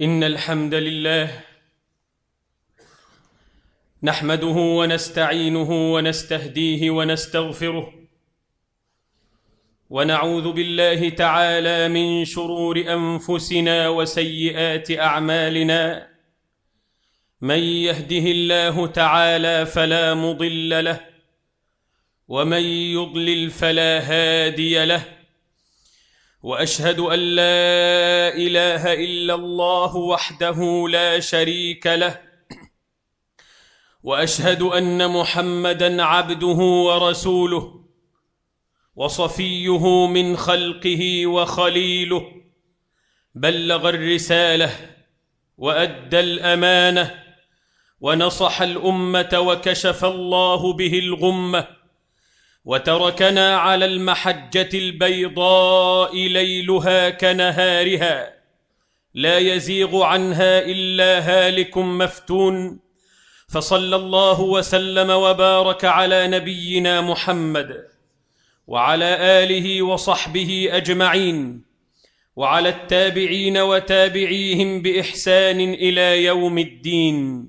إن الحمد لله نحمده ونستعينه ونستهديه ونستغفره ونعوذ بالله تعالى من شرور أنفسنا وسيئات أعمالنا من يهده الله تعالى فلا مضل له ومن يضلل فلا هادي له وأشهد أن لا إله إلا الله وحده لا شريك له وأشهد أن محمدا عبده ورسوله وصفيه من خلقه وخليله بلغ الرسالة وأدى الأمانة ونصح الأمة وكشف الله به الغمة وتركنا على المحجة البيضاء ليلها كنهارها لا يزيغ عنها إلا هالك مفتون. فصلى الله وسلم وبارك على نبينا محمد وعلى آله وصحبه أجمعين وعلى التابعين وتابعيهم بإحسان إلى يوم الدين.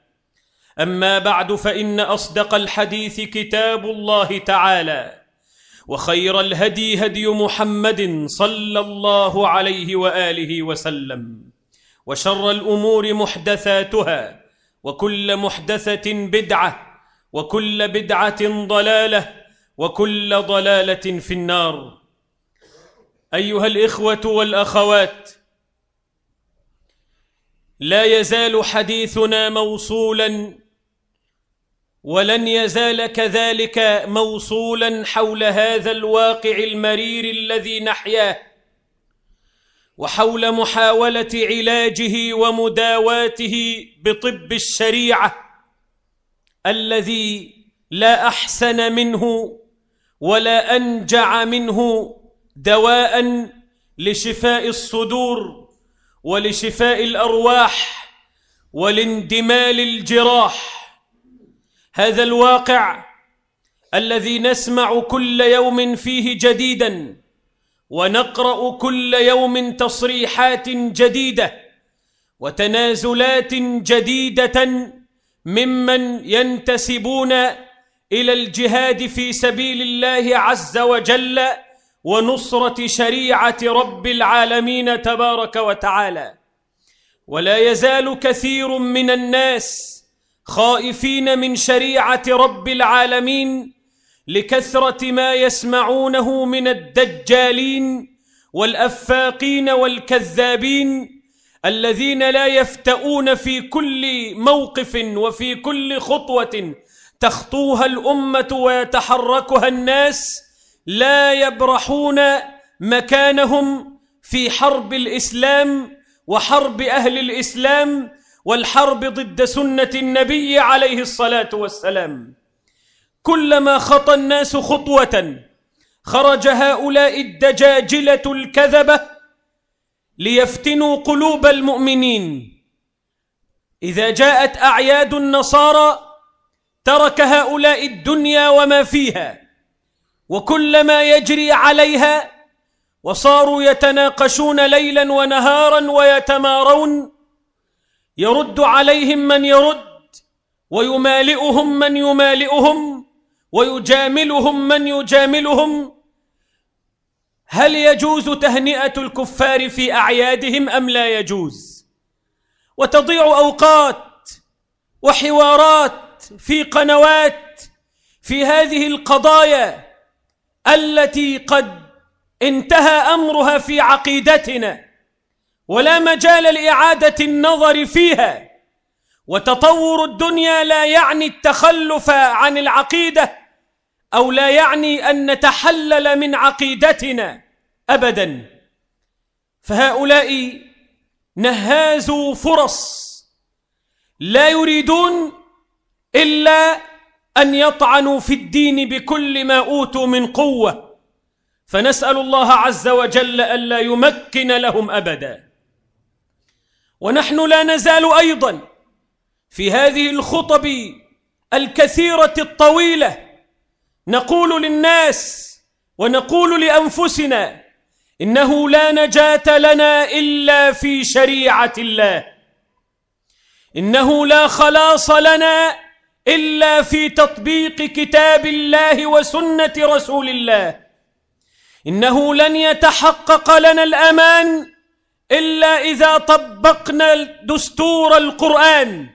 أما بعد فإن أصدق الحديث كتاب الله تعالى وخير الهدي هدي محمد صلى الله عليه وآله وسلم وشر الأمور محدثاتها وكل محدثة بدعة وكل بدعة ضلالة وكل ضلالة في النار. أيها الإخوة والأخوات لا يزال حديثنا موصولا ولن يزال كذلك موصولا حول هذا الواقع المرير الذي نحياه. وحول محاولة علاجه ومداواته بطب الشريعة الذي لا أحسن منه ولا أنجع منه دواء لشفاء الصدور ولشفاء الأرواح ولاندمال الجراح. هذا الواقع الذي نسمع كل يوم فيه جديدا ونقرأ كل يوم تصريحات جديدة وتنازلات جديدة ممن ينتسبون إلى الجهاد في سبيل الله عز وجل ونصرة شريعة رب العالمين تبارك وتعالى. ولا يزال كثير من الناس خائفين من شريعة رب العالمين لكثرة ما يسمعونه من الدجالين والأفاقين والكذابين الذين لا يفتؤون في كل موقف وفي كل خطوة تخطوها الأمة ويتحركها الناس لا يبرحون مكانهم في حرب الإسلام وحرب أهل الإسلام والحرب ضد سنة النبي عليه الصلاة والسلام. كلما خطى الناس خطوة خرج هؤلاء الدجاجلة الكذبة ليفتنوا قلوب المؤمنين. إذا جاءت أعياد النصارى ترك هؤلاء الدنيا وما فيها وكل ما يجري عليها وصاروا يتناقشون ليلا ونهارا ويتمارون يرد عليهم من يرد ويمالئهم من يمالئهم ويجاملهم من يجاملهم. هل يجوز تهنئة الكفار في أعيادهم أم لا يجوز؟ وتضيع أوقات وحوارات في قنوات في هذه القضايا التي قد انتهى أمرها في عقيدتنا. ولا مجال لإعادة النظر فيها. وتطور الدنيا لا يعني التخلف عن العقيدة أو لا يعني أن نتحلل من عقيدتنا أبدا. فهؤلاء نهازوا فرص لا يريدون إلا أن يطعنوا في الدين بكل ما أوتوا من قوة. فنسأل الله عز وجل ألا يمكن لهم أبدا. ونحن لا نزال أيضا في هذه الخطب الكثيرة الطويلة نقول للناس ونقول لأنفسنا إنه لا نجاة لنا إلا في شريعة الله. إنه لا خلاص لنا إلا في تطبيق كتاب الله وسنة رسول الله. إنه لن يتحقق لنا الأمان إلا إذا طبقنا دستور القرآن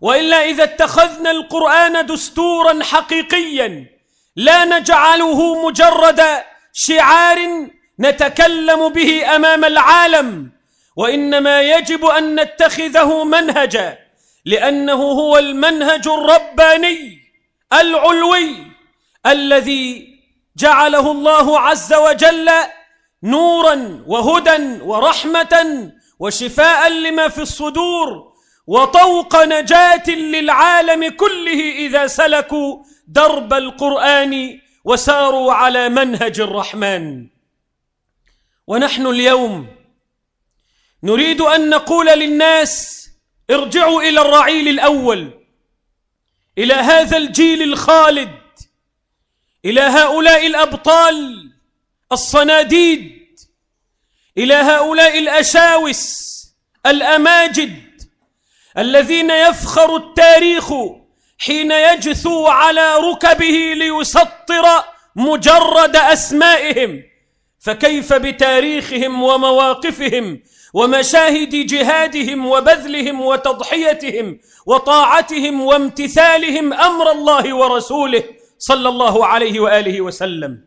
وإلا إذا اتخذنا القرآن دستورا حقيقيا لا نجعله مجرد شعار نتكلم به أمام العالم وإنما يجب أن نتخذه منهجا لأنه هو المنهج الرباني العلوي الذي جعله الله عز وجل نورا وهدى ورحمة وشفاء لما في الصدور وطوق نجاة للعالم كله إذا سلكوا درب القرآن وساروا على منهج الرحمن. ونحن اليوم نريد أن نقول للناس ارجعوا إلى الرعيل الأول إلى هذا الجيل الخالد إلى هؤلاء الأبطال الصناديد إلى هؤلاء الأشاوس الأماجد الذين يفخر التاريخ حين يجثو على ركبه ليسطر مجرد أسمائهم فكيف بتاريخهم ومواقفهم ومشاهد جهادهم وبذلهم وتضحيتهم وطاعتهم وامتثالهم أمر الله ورسوله صلى الله عليه وآله وسلم.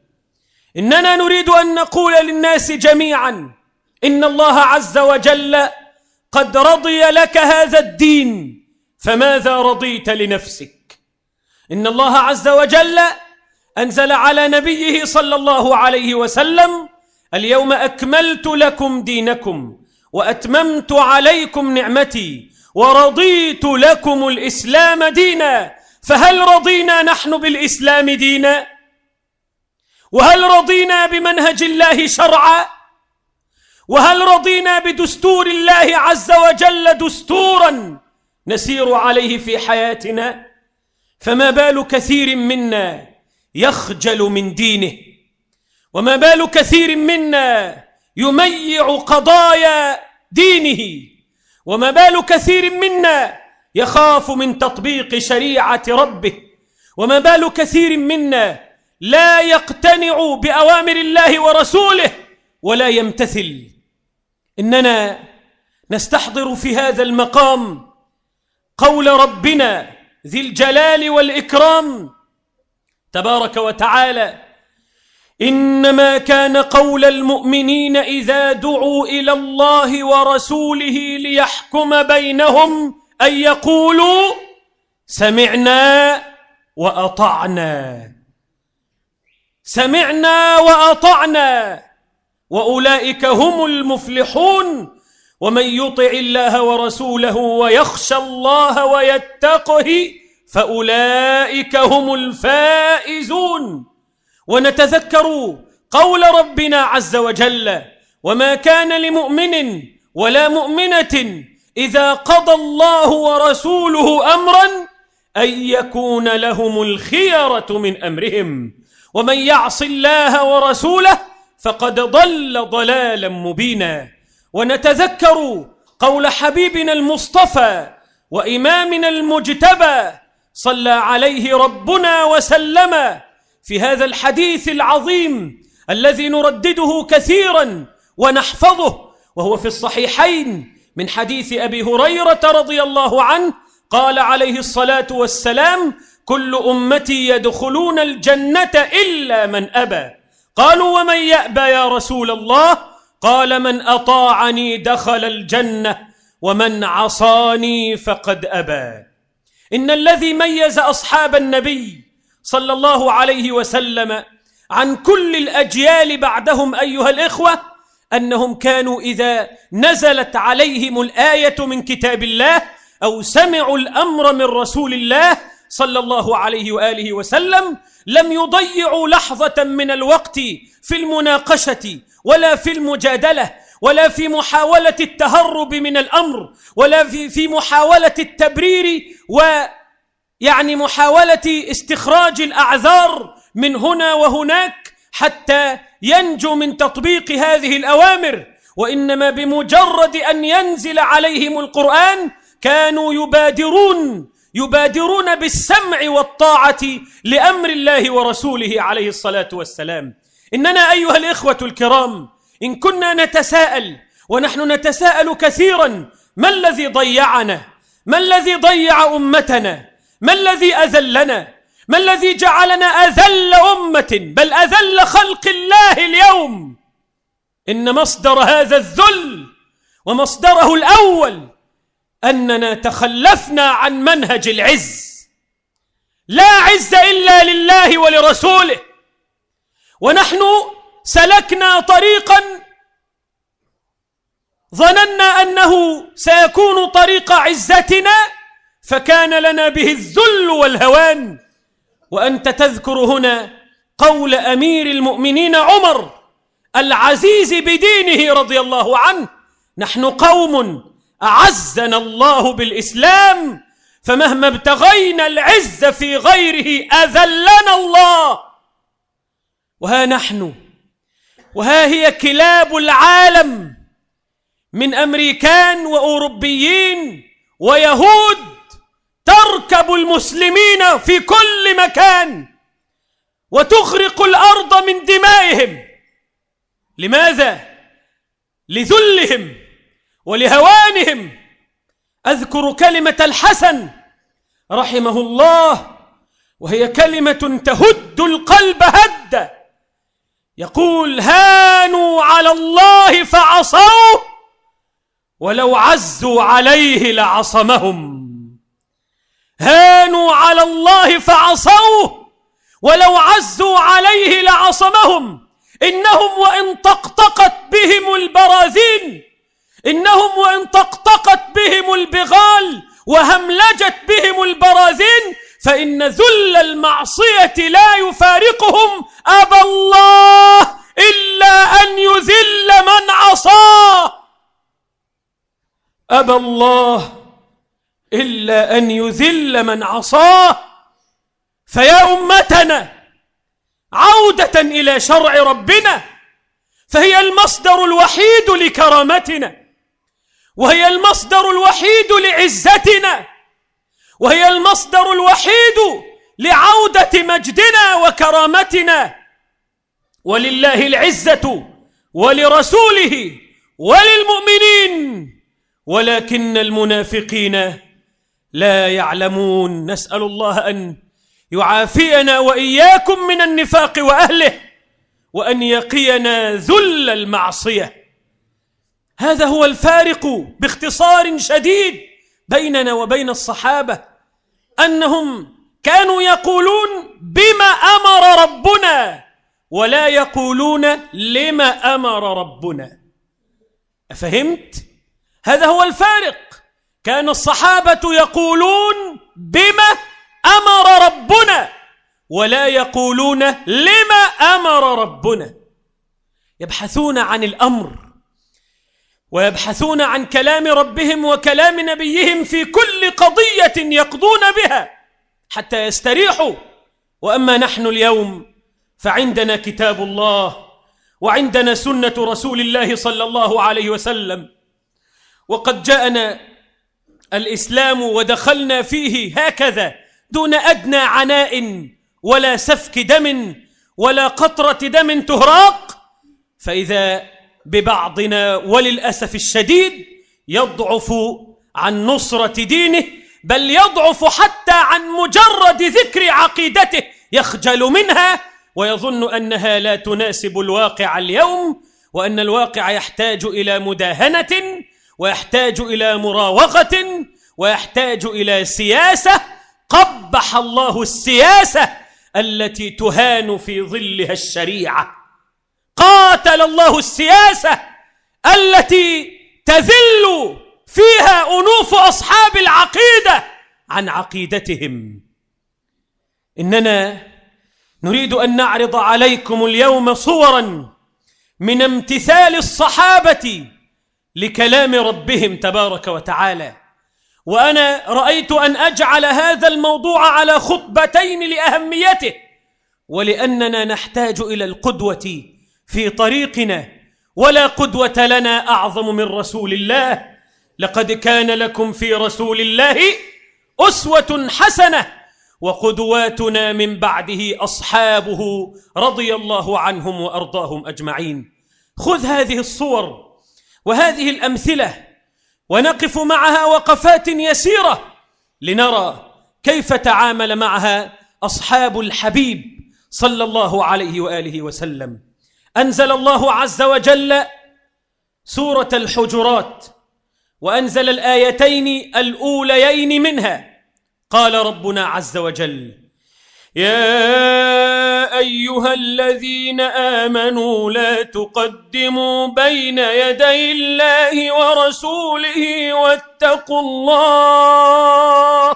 إننا نريد أن نقول للناس جميعا إن الله عز وجل قد رضي لك هذا الدين فماذا رضيت لنفسك؟ إن الله عز وجل أنزل على نبيه صلى الله عليه وسلم اليوم أكملت لكم دينكم وأتممت عليكم نعمتي ورضيت لكم الإسلام دينا فهل رضينا نحن بالإسلام دينا؟ وهل رضينا بمنهج الله شرعا؟ وهل رضينا بدستور الله عز وجل دستورا نسير عليه في حياتنا؟ فما بال كثير منا يخجل من دينه وما بال كثير منا يميع قضايا دينه وما بال كثير منا يخاف من تطبيق شريعة ربه وما بال كثير منا لا يقتنع بأوامر الله ورسوله ولا يمتثل إننا نستحضر في هذا المقام قول ربنا ذي الجلال والإكرام تبارك وتعالى إنما كان قول المؤمنين إذا دعوا إلى الله ورسوله ليحكم بينهم أن يقولوا سمعنا وأطعنا. سمعنا وأطعنا. وأولئك هم المفلحون. ومن يطع الله ورسوله ويخشى الله ويتقه فأولئك هم الفائزون. ونتذكر قول ربنا عز وجل وما كان لمؤمن ولا مؤمنة إذا قضى الله ورسوله أمرا أن يكون لهم الخيرة من أمرهم. ومن يعص الله ورسوله فقد ضل ضلالا مبينا. ونتذكر قول حبيبنا المصطفى وإمامنا المجتبى صلى عليه ربنا وسلم في هذا الحديث العظيم الذي نردده كثيرا ونحفظه وهو في الصحيحين من حديث أبي هريرة رضي الله عنه قال عليه الصلاة والسلام كل أمتي يدخلون الجنة إلا من أبى. قالوا ومن يأبى يا رسول الله؟ قال من أطاعني دخل الجنة ومن عصاني فقد أبى. إن الذي ميز أصحاب النبي صلى الله عليه وسلم عن كل الأجيال بعدهم أيها الإخوة أنهم كانوا إذا نزلت عليهم الآية من كتاب الله أو سمعوا الأمر من رسول الله صلى الله عليه وآله وسلم لم يضيعوا لحظة من الوقت في المناقشة ولا في المجادلة ولا في محاولة التهرب من الأمر ولا في, في محاولة التبرير ويعني محاولة استخراج الأعذار من هنا وهناك حتى ينجو من تطبيق هذه الأوامر. وإنما بمجرد أن ينزل عليهم القرآن كانوا يبادرون يبادرون بالسمع والطاعة لأمر الله ورسوله عليه الصلاة والسلام. إننا أيها الإخوة الكرام إن كنا نتساءل ونحن نتساءل كثيرا ما الذي ضيعنا؟ ما الذي ضيع أمتنا؟ ما الذي أذلنا؟ ما الذي جعلنا أذل أمة؟ بل أذل خلق الله اليوم. إن مصدر هذا الذل ومصدره الأول أننا تخلفنا عن منهج العز. لا عز إلا لله ولرسوله. ونحن سلكنا طريقا ظننا أنه سيكون طريق عزتنا فكان لنا به الذل والهوان. وأنت تذكر هنا قول أمير المؤمنين عمر العزيز بدينه رضي الله عنه نحن قوم أعزنا الله بالإسلام فمهما ابتغينا العز في غيره أذلنا الله. وها نحن وها هي كلاب العالم من أمريكان وأوروبيين ويهود تركب المسلمين في كل مكان وتغرق الأرض من دمائهم. لماذا؟ لذلهم. ولهوانهم. أذكر كلمة الحسن رحمه الله وهي كلمة تهد القلب هدا يقول هانوا على الله فعصوه ولو عزوا عليه لعصمهم. هانوا على الله فعصوه ولو عزوا عليه لعصمهم إنهم وإن طقطقت بهم البراذين إنهم وإن طقطقت بهم البغال وهملجت بهم البراذين فإن ذل المعصية لا يفارقهم أبى الله إلا أن يذل من عصاه. أبى الله إلا أن يذل من عصاه. فيا أمتنا عودة إلى شرع ربنا فهي المصدر الوحيد لكرامتنا. وهي المصدر الوحيد لعزتنا وهي المصدر الوحيد لعودة مجدنا وكرامتنا ولله العزة ولرسوله وللمؤمنين ولكن المنافقين لا يعلمون. نسأل الله أن يعافينا وإياكم من النفاق وأهله وأن يقينا ذل المعصية. هذا هو الفارق باختصار شديد بيننا وبين الصحابة أنهم كانوا يقولون بما أمر ربنا ولا يقولون لما أمر ربنا. أفهمت؟ هذا هو الفارق. كان الصحابة يقولون بما أمر ربنا ولا يقولون لما أمر ربنا. يبحثون عن الأمر. ويبحثون عن كلام ربهم وكلام نبيهم في كل قضية يقضون بها حتى يستريحوا. وأما نحن اليوم فعندنا كتاب الله وعندنا سنة رسول الله صلى الله عليه وسلم. وقد جاءنا الإسلام ودخلنا فيه هكذا دون أدنى عناء ولا سفك دم ولا قطرة دم تهراق. فإذا ببعضنا وللأسف الشديد يضعف عن نصرة دينه بل يضعف حتى عن مجرد ذكر عقيدته يخجل منها ويظن أنها لا تناسب الواقع اليوم وأن الواقع يحتاج إلى مداهنة ويحتاج إلى مراوغة ويحتاج إلى سياسة. قبح الله السياسة التي تهان في ظلها الشريعة. قاتل الله السياسة التي تذل فيها أنوف أصحاب العقيدة عن عقيدتهم. إننا نريد أن نعرض عليكم اليوم صورا من امتثال الصحابة لكلام ربهم تبارك وتعالى. وأنا رأيت أن أجعل هذا الموضوع على خطبتين لأهميته ولأننا نحتاج إلى القدوة في طريقنا ولا قدوة لنا أعظم من رسول الله. لقد كان لكم في رسول الله أسوة حسنة وقدواتنا من بعده أصحابه رضي الله عنهم وأرضاهم أجمعين. خذ هذه الصور وهذه الأمثلة ونقف معها وقفات يسيرة لنرى كيف تعامل معها أصحاب الحبيب صلى الله عليه وآله وسلم. أنزل الله عز وجل سورة الحجرات وأنزل الآيتين الأوليين منها. قال ربنا عز وجل يا أيها الذين آمنوا لا تقدموا بين يدي الله ورسوله واتقوا الله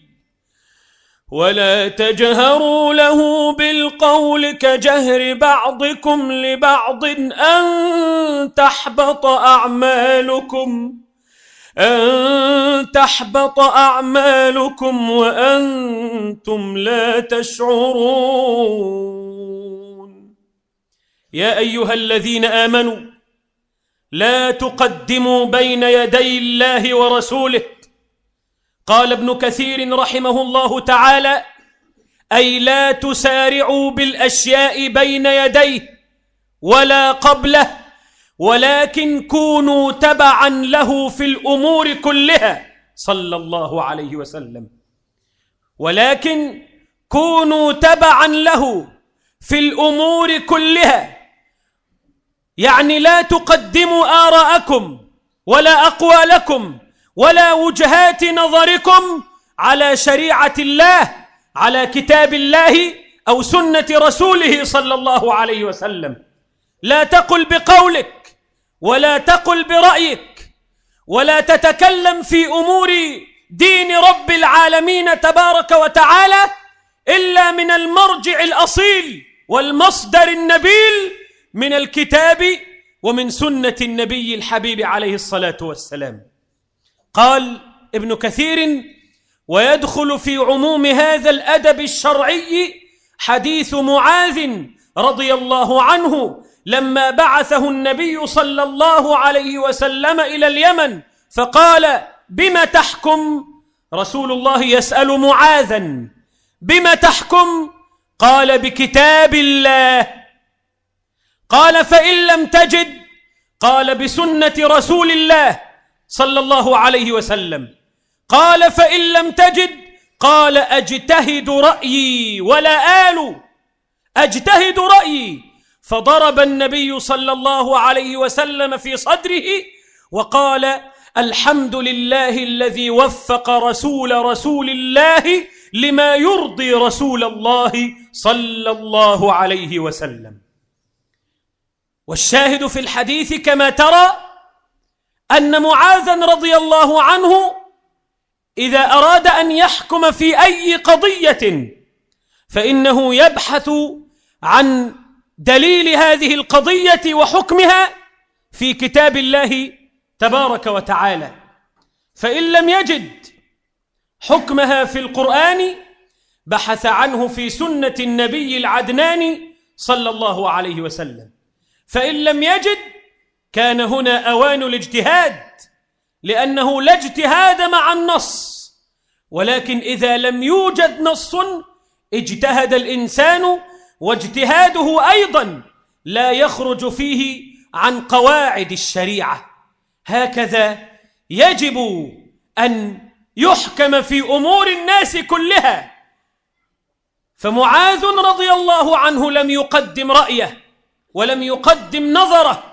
ولا تجهروا له بالقول كجهر بعضكم لبعض أن تحبط أعمالكم أن تحبط أعمالكم وأنتم لا تشعرون. يا أيها الذين آمنوا لا تقدموا بين يدي الله ورسوله قال ابن كثير رحمه الله تعالى أي لا تسارعوا بالأشياء بين يديه ولا قبله ولكن كونوا تبعا له في الأمور كلها صلى الله عليه وسلم. ولكن كونوا تبعا له في الأمور كلها يعني لا تقدموا آراءكم ولا أقوالكم ولا وجهات نظركم على شريعة الله على كتاب الله أو سنة رسوله صلى الله عليه وسلم. لا تقل بقولك ولا تقل برأيك ولا تتكلم في أمور دين رب العالمين تبارك وتعالى إلا من المرجع الأصيل والمصدر النبيل من الكتاب ومن سنة النبي الحبيب عليه الصلاة والسلام. قال ابن كثير ويدخل في عموم هذا الأدب الشرعي حديث معاذ رضي الله عنه لما بعثه النبي صلى الله عليه وسلم إلى اليمن فقال بم تحكم؟ رسول الله يسأل معاذا بم تحكم؟ قال بكتاب الله. قال فإن لم تجد؟ قال بسنة رسول الله. صلى الله عليه وسلم. قال فإن لم تجد؟ قال أجتهد رأيي ولا آل. أجتهد رأيي. فضرب النبي صلى الله عليه وسلم في صدره وقال الحمد لله الذي وفق رسول رسول الله لما يرضي رسول الله صلى الله عليه وسلم. والشاهد في الحديث كما ترى أن معاذا رضي الله عنه إذا أراد أن يحكم في أي قضية فإنه يبحث عن دليل هذه القضية وحكمها في كتاب الله تبارك وتعالى. فإن لم يجد حكمها في القرآن بحث عنه في سنة النبي العدناني صلى الله عليه وسلم. فإن لم يجد كان هنا أوان الاجتهاد لأنه لا اجتهاد مع النص ولكن إذا لم يوجد نص اجتهد الإنسان واجتهاده أيضا لا يخرج فيه عن قواعد الشريعة. هكذا يجب أن يحكم في أمور الناس كلها. فمعاذ رضي الله عنه لم يقدم رأيه ولم يقدم نظره.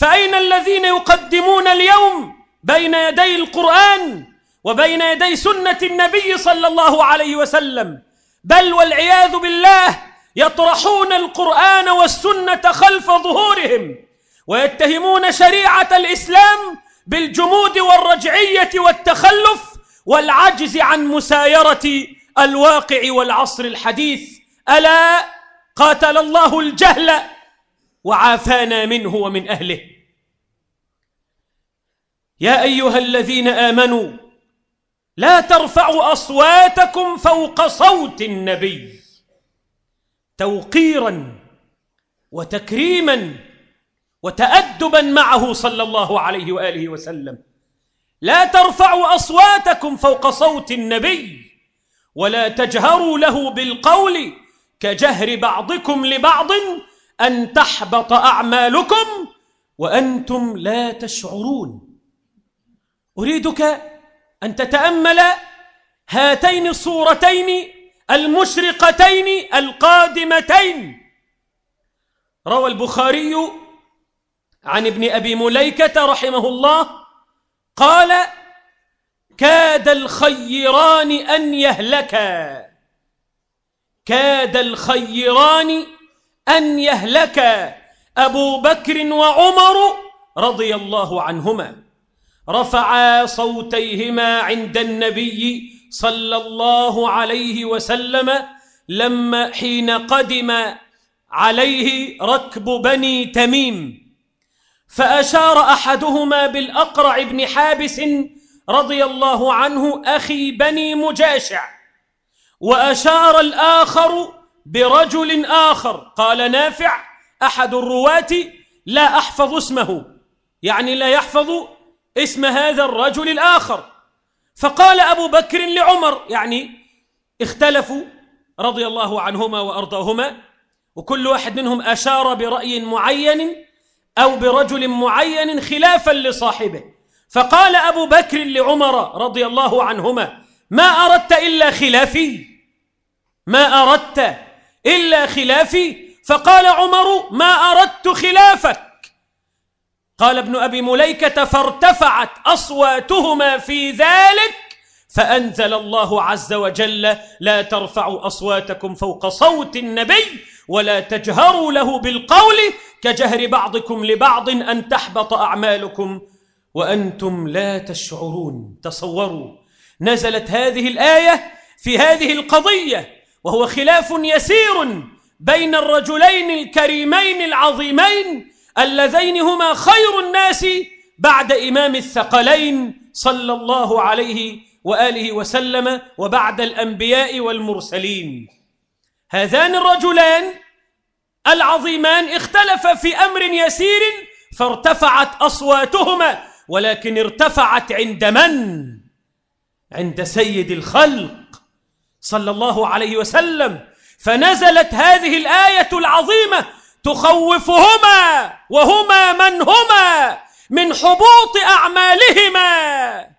فأين الذين يقدمون اليوم بين يدي القرآن وبين يدي سنة النبي صلى الله عليه وسلم؟ بل والعياذ بالله يطرحون القرآن والسنة خلف ظهورهم ويتهمون شريعة الإسلام بالجمود والرجعية والتخلف والعجز عن مسايرة الواقع والعصر الحديث. ألا قاتل الله الجهل وعافانا منه ومن أهله. يا أيها الذين آمنوا لا ترفعوا أصواتكم فوق صوت النبي. توقيرا وتكريما وتأدبا معه صلى الله عليه وآله وسلم. لا ترفعوا أصواتكم فوق صوت النبي ولا تجهروا له بالقول كجهر بعضكم لبعض أن تحبط أعمالكم وأنتم لا تشعرون. أريدك أن تتأمل هاتين الصورتين المشرقتين القادمتين. روى البخاري عن ابن أبي مليكة رحمه الله قال كاد الخيران أن يهلكا. كاد الخيران أن يهلكا أبو بكر وعمر رضي الله عنهما. رفعا صوتيهما عند النبي صلى الله عليه وسلم لما حين قدم عليه ركب بني تميم. فأشار أحدهما بالأقرع بن حابس رضي الله عنه أخي بني مجاشع وأشار الآخر برجل آخر. قال نافع أحد الرواة لا أحفظ اسمه. يعني لا يحفظ اسم هذا الرجل الآخر. فقال أبو بكر لعمر يعني اختلفوا رضي الله عنهما وأرضاهما وكل واحد منهم أشار برأي معين أو برجل معين خلافا لصاحبه. فقال أبو بكر لعمر رضي الله عنهما ما أردت إلا خلافي. ما أردت إلا خلافي؟ فقال عمر ما أردت خلافك. قال ابن أبي مليكة فارتفعت أصواتهما في ذلك فأنزل الله عز وجل لا ترفعوا أصواتكم فوق صوت النبي ولا تجهروا له بالقول كجهر بعضكم لبعض أن تحبط أعمالكم وأنتم لا تشعرون. تصوروا نزلت هذه الآية في هذه القضية. وهو خلاف يسير بين الرجلين الكريمين العظيمين اللذين هما خير الناس بعد إمام الثقلين صلى الله عليه وآله وسلم وبعد الأنبياء والمرسلين هذان الرجلان العظيمان اختلفا في أمر يسير فارتفعت أصواتهما ولكن ارتفعت عند من؟ عند سيد الخلق صلى الله عليه وسلم فنزلت هذه الآية العظيمة تخوفهما وهما من هما من حبوط أعمالهما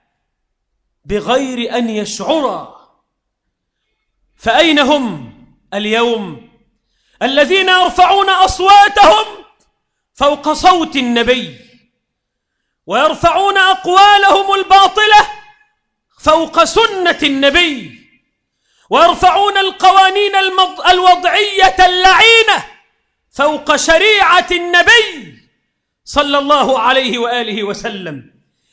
بغير أن يشعرا. فأين هم اليوم؟ الذين يرفعون أصواتهم فوق صوت النبي ويرفعون أقوالهم الباطلة فوق سنة النبي. ويرفعون القوانين الوضعية اللعينة فوق شريعة النبي صلى الله عليه وآله وسلم.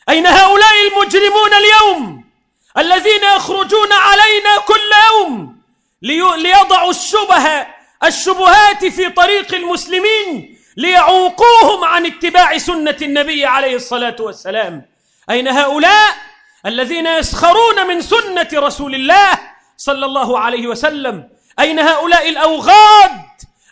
أين هؤلاء المجرمون اليوم الذين يخرجون علينا كل يوم ليضعوا الشبه الشبهات في طريق المسلمين ليعوقوهم عن اتباع سنة النبي عليه الصلاة والسلام؟ أين هؤلاء الذين يسخرون من سنة رسول الله صلى الله عليه وسلم. أين هؤلاء الأوغاد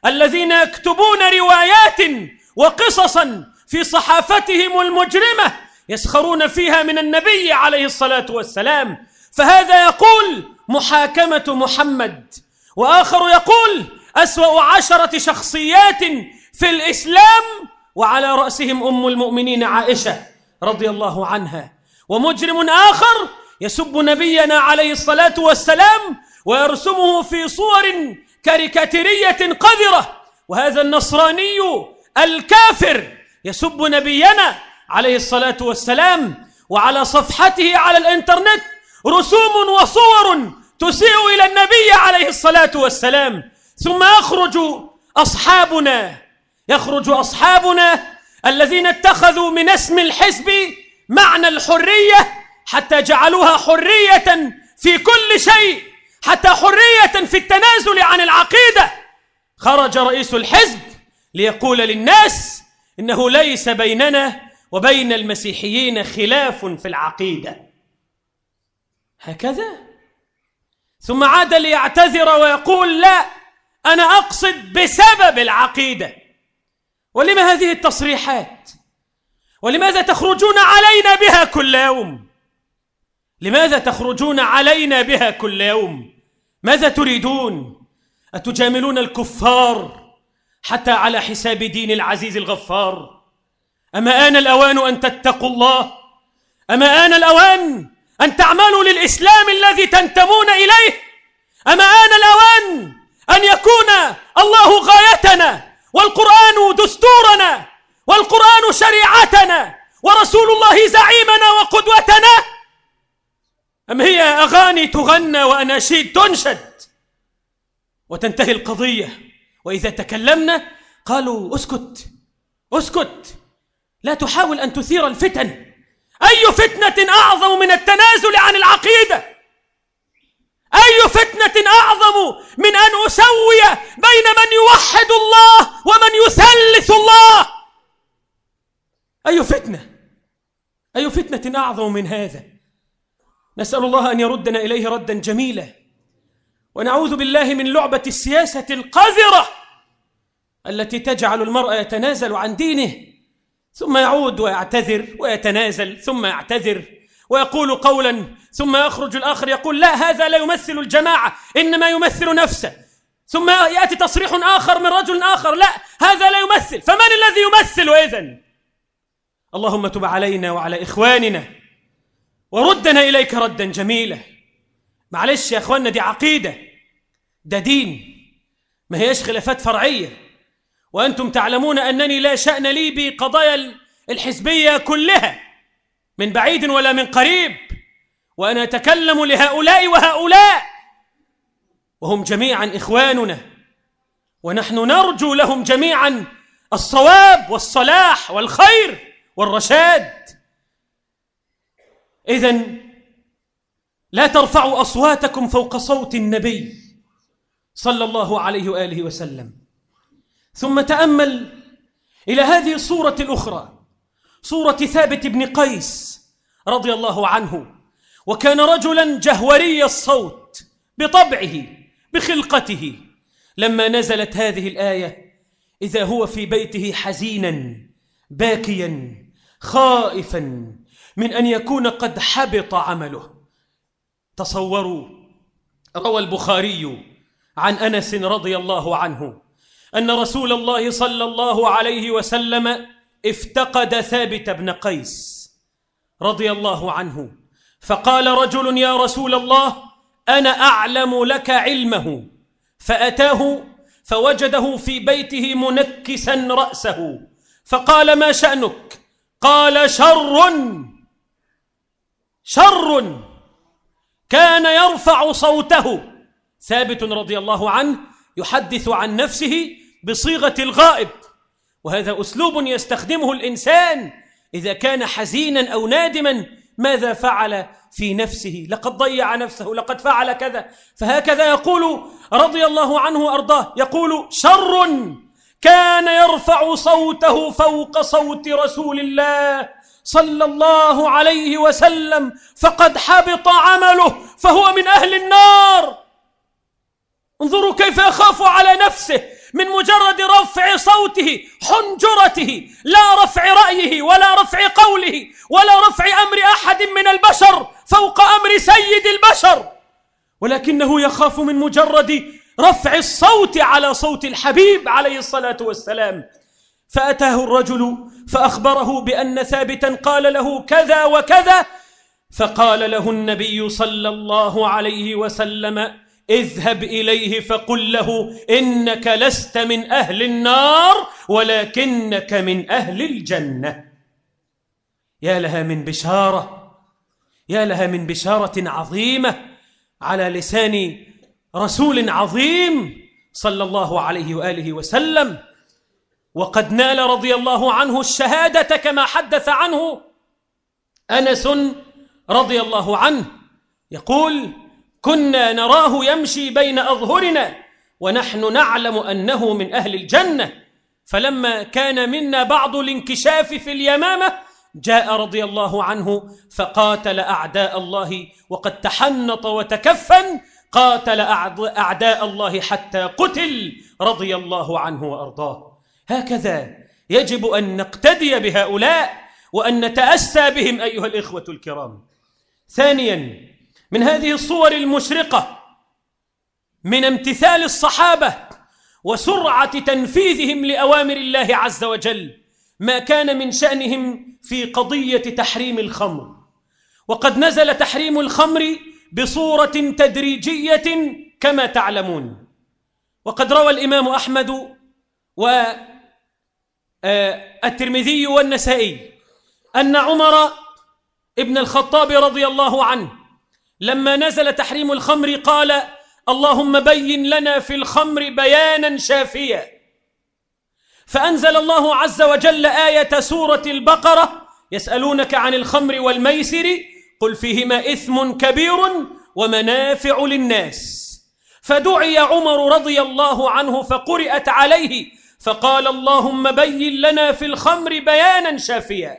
الذين يكتبون روايات وقصصا في صحافتهم المجرمة يسخرون فيها من النبي عليه الصلاة والسلام؟ فهذا يقول محاكمة محمد. وآخر يقول أسوأ عشرة شخصيات في الإسلام وعلى رأسهم أم المؤمنين عائشة رضي الله عنها. ومجرم آخر يسب نبينا عليه الصلاة والسلام ويرسمه في صور كاريكاتيرية قذرة. وهذا النصراني الكافر يسب نبينا عليه الصلاة والسلام وعلى صفحته على الإنترنت رسوم وصور تسيء إلى النبي عليه الصلاة والسلام. ثم يخرج أصحابنا يخرج أصحابنا الذين اتخذوا من اسم الحزب معنى الحرية حتى جعلوها حرية في كل شيء حتى حرية في التنازل عن العقيدة. خرج رئيس الحزب ليقول للناس إنه ليس بيننا وبين المسيحيين خلاف في العقيدة. هكذا؟ ثم عاد ليعتذر ويقول لا أنا أقصد بسبب العقيدة. ولما هذه التصريحات؟ ولماذا تخرجون علينا بها كل يوم؟ لماذا تخرجون علينا بها كل يوم؟ ماذا تريدون؟ أتجاملون الكفار حتى على حساب دين العزيز الغفار؟ أما آن الأوان أن تتقوا الله؟ أما آن الأوان أن تعملوا للإسلام الذي تنتمون إليه؟ أما آن الأوان أن يكون الله غايتنا والقرآن دستورنا والقرآن شريعتنا ورسول الله زعيمنا وقدوتنا؟ أم هي أغاني تغنى وأناشيد تنشد؟ وتنتهي القضية. وإذا تكلمنا قالوا أسكت أسكت. لا تحاول أن تثير الفتن. أي فتنة أعظم من التنازل عن العقيدة؟ أي فتنة أعظم من أن أسوي بين من يوحد الله ومن يثلث الله؟ أي فتنة؟ أي فتنة أعظم من هذا؟ نسأل الله أن يردنا إليه ردا جميلا. ونعوذ بالله من لعبة السياسة القذرة التي تجعل المرء يتنازل عن دينه ثم يعود ويعتذر ويتنازل ثم يعتذر ويقول قولا ثم يخرج الآخر يقول لا هذا لا يمثل الجماعة إنما يمثل نفسه. ثم يأتي تصريح آخر من رجل آخر لا هذا لا يمثل فمن الذي يمثل إذن؟ اللهم تب علينا وعلى إخواننا. وردنا إليك ردا جميلا. معلش يا أخواننا دي عقيدة ده دين. ما هيش خلافات فرعية. وأنتم تعلمون أنني لا شأن لي بقضايا الحزبية كلها من بعيد ولا من قريب. وأنا أتكلم لهؤلاء وهؤلاء. وهم جميعا إخواننا. ونحن نرجو لهم جميعا الصواب والصلاح والخير والرشاد. إذا لا ترفعوا أصواتكم فوق صوت النبي صلى الله عليه وآله وسلم. ثم تأمل إلى هذه الصورة الأخرى صورة ثابت بن قيس رضي الله عنه وكان رجلا جهوري الصوت بطبعه بخلقته. لما نزلت هذه الآية إذا هو في بيته حزينا باكيا خائفا من أن يكون قد حبط عمله. تصوروا روى البخاري عن أنس رضي الله عنه أن رسول الله صلى الله عليه وسلم افتقد ثابت بن قيس رضي الله عنه فقال رجل يا رسول الله أنا أعلم لك علمه. فأتاه فوجده في بيته منكسا رأسه فقال ما شأنك؟ قال شر. شر كان يرفع صوته. ثابت رضي الله عنه يحدث عن نفسه بصيغة الغائب. وهذا أسلوب يستخدمه الإنسان إذا كان حزينا أو نادما ماذا فعل في نفسه؟ لقد ضيع نفسه لقد فعل كذا. فهكذا يقول رضي الله عنه وأرضاه يقول شر كان يرفع صوته فوق صوت رسول الله صلى الله عليه وسلم فقد حبط عمله فهو من أهل النار. انظروا كيف يخاف على نفسه من مجرد رفع صوته حنجرته لا رفع رأيه ولا رفع قوله ولا رفع أمر أحد من البشر فوق أمر سيد البشر. ولكنه يخاف من مجرد رفع الصوت على صوت الحبيب عليه الصلاة والسلام. فأتاه الرجل فأخبره بأن ثابتا قال له كذا وكذا فقال له النبي صلى الله عليه وسلم اذهب إليه فقل له إنك لست من أهل النار ولكنك من أهل الجنة. يا لها من بشارة يا لها من بشارة عظيمة على لسان رسول عظيم صلى الله عليه وآله وسلم. وقد نال رضي الله عنه الشهادة كما حدث عنه أنس رضي الله عنه يقول كنا نراه يمشي بين أظهرنا ونحن نعلم أنه من أهل الجنة. فلما كان منا بعض الانكشاف في اليمامة جاء رضي الله عنه فقاتل أعداء الله وقد تحنط وتكفن. قاتل أعداء الله حتى قتل رضي الله عنه وأرضاه. هكذا يجب أن نقتدي بهؤلاء وأن نتأسى بهم أيها الإخوة الكرام. ثانيا من هذه الصور المشرقة من امتثال الصحابة وسرعة تنفيذهم لأوامر الله عز وجل ما كان من شأنهم في قضية تحريم الخمر. وقد نزل تحريم الخمر بصورة تدريجية كما تعلمون. وقد روى الإمام أحمد والترمذي والنسائي أن عمر ابن الخطاب رضي الله عنه لما نزل تحريم الخمر قال اللهم بين لنا في الخمر بيانا شافيا. فأنزل الله عز وجل آية سورة البقرة يسألونك عن الخمر والميسر قل فيهما إثم كبير ومنافع للناس. فدعي عمر رضي الله عنه فقرأت عليه فقال اللهم بين لنا في الخمر بيانا شافيا.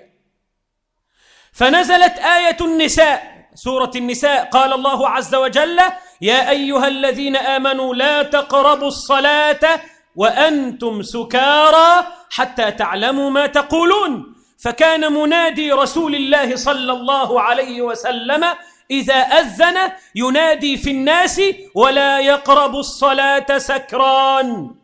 فنزلت آية النساء سورة النساء قال الله عز وجل يا أيها الذين آمنوا لا تقربوا الصلاة وأنتم سكارى حتى تعلموا ما تقولون. فكان منادي رسول الله صلى الله عليه وسلم إذا أذن ينادي في الناس ولا يقرب الصلاة سكران.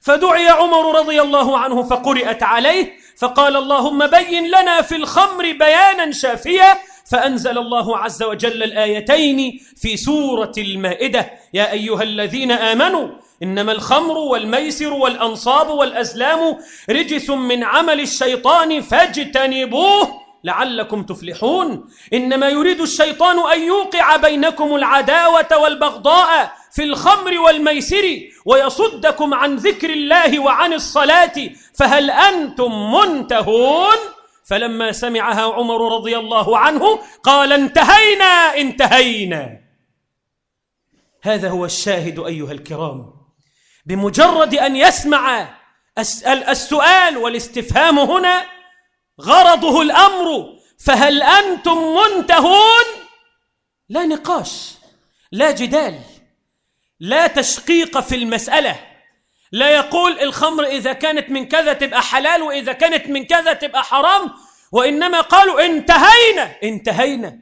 فدعي عمر رضي الله عنه فقرأت عليه فقال اللهم بين لنا في الخمر بيانا شافيا فأنزل الله عز وجل الآيتين في سورة المائدة يا أيها الذين آمنوا إنما الخمر والميسر والأنصاب والأزلام رجس من عمل الشيطان فاجتنبوه لعلكم تفلحون. إنما يريد الشيطان أن يوقع بينكم العداوة والبغضاء في الخمر والميسر ويصدكم عن ذكر الله وعن الصلاة. فهل أنتم منتهون؟ فلما سمعها عمر رضي الله عنه قال انتهينا انتهينا. هذا هو الشاهد أيها الكرام. بمجرد أن يسمع السؤال والاستفهام هنا غرضه الأمر فهل أنتم منتهون؟ لا نقاش لا جدال لا تشقيق في المسألة. لا يقول الخمر إذا كانت من كذا تبقى حلال وإذا كانت من كذا تبقى حرام. وإنما قالوا انتهينا انتهينا.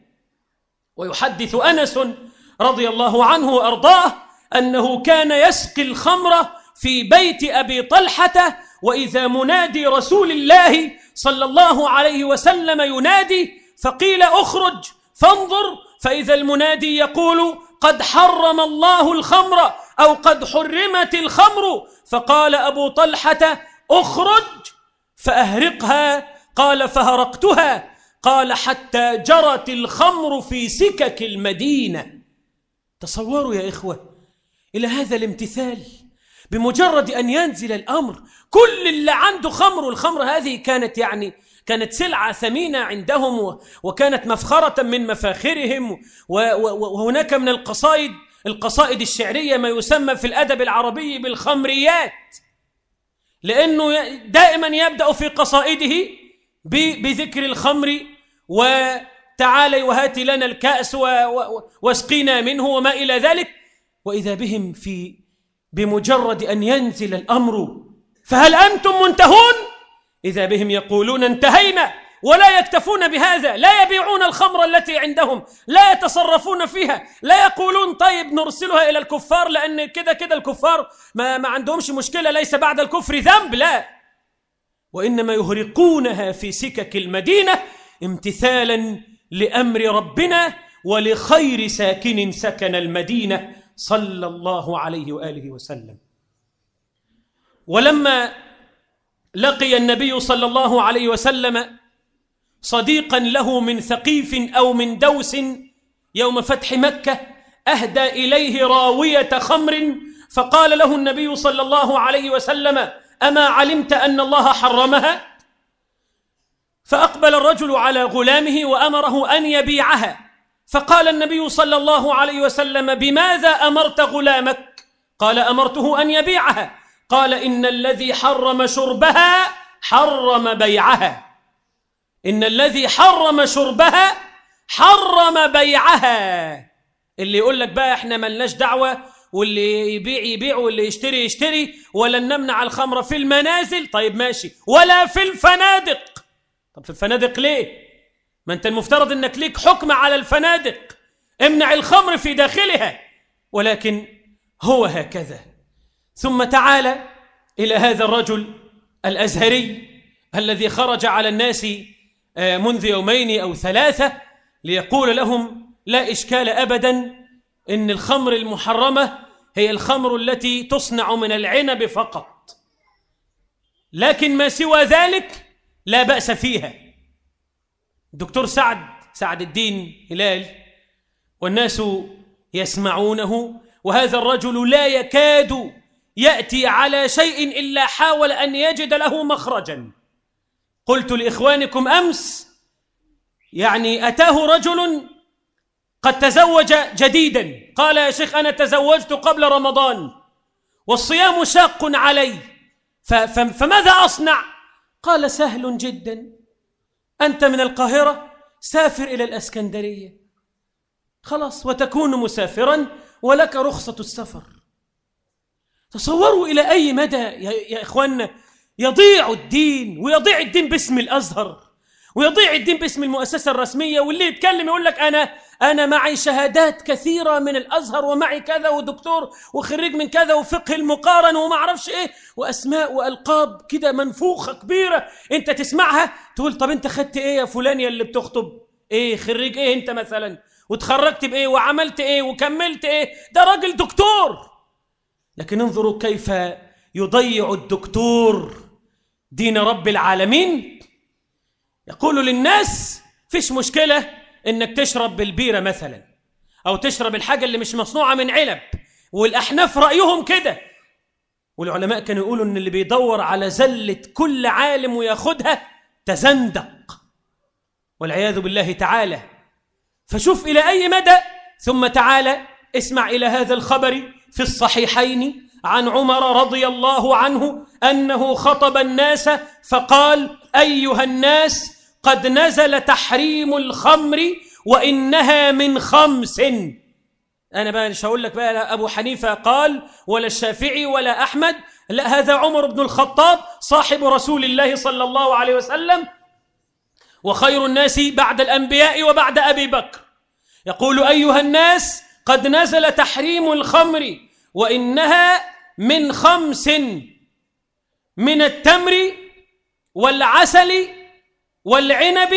ويحدث أنس رضي الله عنه وأرضاه أنه كان يسقي الخمر في بيت أبي طلحة وإذا منادي رسول الله صلى الله عليه وسلم ينادي فقيل اخرج فانظر فإذا المنادي يقول قد حرم الله الخمر أو قد حرمت الخمر فقال أبو طلحة اخرج فأهرقها قال فهرقتها قال حتى جرت الخمر في سكك المدينة. تصوروا يا إخوة إلى هذا الامتثال. بمجرد أن ينزل الأمر. كل اللي عنده خمر والخمر هذه كانت يعني كانت سلعة ثمينة عندهم وكانت مفخرة من مفاخرهم وهناك من القصائد القصائد الشعرية ما يسمى في الأدب العربي بالخمريات. لأنه دائما يبدأ في قصائده بذكر الخمر وتعالي وهات لنا الكأس واسقينا منه وما إلى ذلك. وإذا بهم في بمجرد أن ينزل الأمر فهل أنتم منتهون؟ إذا بهم يقولون انتهينا ولا يكتفون بهذا لا يبيعون الخمر التي عندهم لا يتصرفون فيها لا يقولون طيب نرسلها إلى الكفار لأن كده كده الكفار ما, ما عندهمش مشكلة ليس بعد الكفر ذنب لا وإنما يهرقونها في سكك المدينة امتثالا لأمر ربنا ولخير ساكن سكن المدينة صلى الله عليه وآله وسلم. ولما لقي النبي صلى الله عليه وسلم صديقا له من ثقيف أو من دوس يوم فتح مكة أهدى إليه راوية خمر فقال له النبي صلى الله عليه وسلم أما علمت أن الله حرمها؟ فأقبل الرجل على غلامه وأمره أن يبيعها. فقال النبي صلى الله عليه وسلم بماذا أمرت غلامك؟ قال أمرته أن يبيعها. قال إن الذي حرم شربها حرم بيعها. إن الذي حرم شربها حرم بيعها. اللي يقول لك بقى إحنا ملناش دعوة واللي يبيع يبيع واللي يشتري يشتري ولا نمنع الخمر في المنازل. طيب ماشي. ولا في الفنادق. طب في الفنادق ليه؟ ما انت المفترض انك ليك حكم على الفنادق. امنع الخمر في داخلها. ولكن هو هكذا. ثم تعال إلى هذا الرجل الأزهري الذي خرج على الناس آه، منذ يومين أو ثلاثة ليقول لهم لا إشكال أبدا إن الخمر المحرمة هي الخمر التي تصنع من العنب فقط. لكن ما سوى ذلك لا بأس فيها. الدكتور سعد سعد الدين هلال والناس يسمعونه وهذا الرجل لا يكاد يأتي على شيء إلا حاول أن يجد له مخرجا. قلت لإخوانكم أمس يعني أتاه رجل قد تزوج جديدا. قال يا شيخ أنا تزوجت قبل رمضان والصيام شاق علي فماذا أصنع؟ قال سهل جدا. أنت من القاهرة؟ سافر إلى الأسكندرية. خلاص وتكون مسافرا ولك رخصة السفر. تصوروا إلى أي مدى يا, إخواننا يضيع الدين ويضيع الدين باسم الأزهر ويضيع الدين باسم المؤسسة الرسمية واللي يتكلم يقول لك أنا أنا معي شهادات كثيرة من الأزهر ومعي كذا ودكتور وخريج من كذا وفقه المقارن وما أعرفش إيه وأسماء وألقاب كده منفوخة كبيرة. أنت تسمعها؟ تقول طب أنت خدت إيه يا فلان يا اللي بتخطب؟ إيه خريج إيه أنت مثلا؟ وتخرجت بإيه؟ وعملت إيه؟ وكملت إيه؟ ده راجل دكتور. لكن انظروا كيف يضيع الدكتور دين رب العالمين. يقول للناس فيش مشكلة إنك تشرب بالبيرة مثلا أو تشرب الحاجة اللي مش مصنوعة من علب والأحناف رأيهم كده. والعلماء كانوا يقولوا إن اللي بيدور على زلة كل عالم وياخدها تزندق. والعياذ بالله تعالى. فشوف إلى أي مدى. ثم تعالى اسمع إلى هذا الخبر في الصحيحين عن عمر رضي الله عنه أنه خطب الناس فقال أيها الناس قد نزل تحريم الخمر وإنها من خمس. أنا بقى مش هقول لك بقى أبو حنيفة قال ولا الشافعي ولا أحمد لا هذا عمر بن الخطاب صاحب رسول الله صلى الله عليه وسلم. وخير الناس بعد الأنبياء وبعد أبي بكر. يقول أيها الناس قد نزل تحريم الخمر وإنها من خمس من التمر والعسل والعنب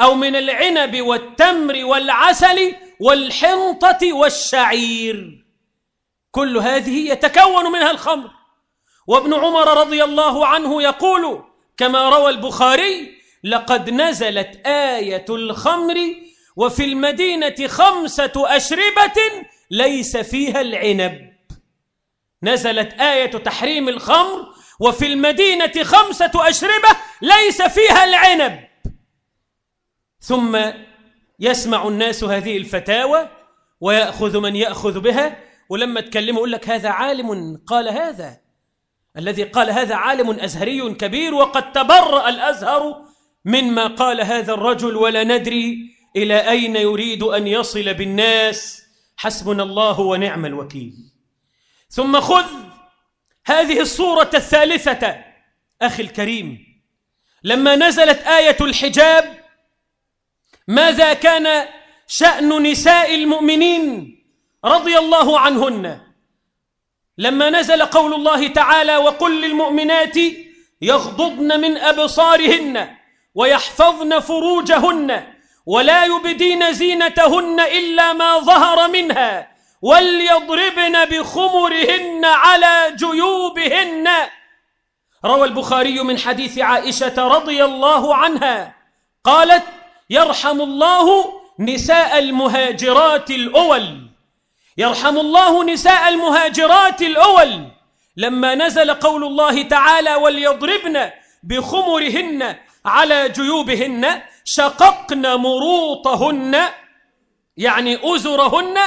أو من العنب والتمر والعسل والحنطة والشعير. كل هذه يتكون منها الخمر. وابن عمر رضي الله عنه يقول كما روى البخاري لقد نزلت آية الخمر وفي المدينة خمسة أشربة ليس فيها العنب. نزلت آية تحريم الخمر وفي المدينة خمسة أشربة ليس فيها العنب. ثم يسمع الناس هذه الفتاوى ويأخذ من يأخذ بها ولما تكلمه يقول لك هذا عالم قال هذا. الذي قال هذا عالم أزهري كبير وقد تبرأ الأزهر مما قال هذا الرجل ولا ندري إلى أين يريد أن يصل بالناس. حسبنا الله ونعم الوكيل. ثم خذ هذه الصورة الثالثة. أخي الكريم لما نزلت آية الحجاب ماذا كان شأن نساء المؤمنين رضي الله عنهن؟ لما نزل قول الله تعالى وقل للمؤمنات يغضضن من أبصارهن ويحفظن فروجهن ولا يبدين زينتهن إلا ما ظهر منها وليضربن بخمرهن على جيوبهن. روى البخاري من حديث عائشة رضي الله عنها قالت يرحم الله نساء المهاجرات الأول. يرحم الله نساء المهاجرات الأول. لما نزل قول الله تعالى وليضربن بخمرهن على جيوبهن شققن مروطهن يعني أزرهن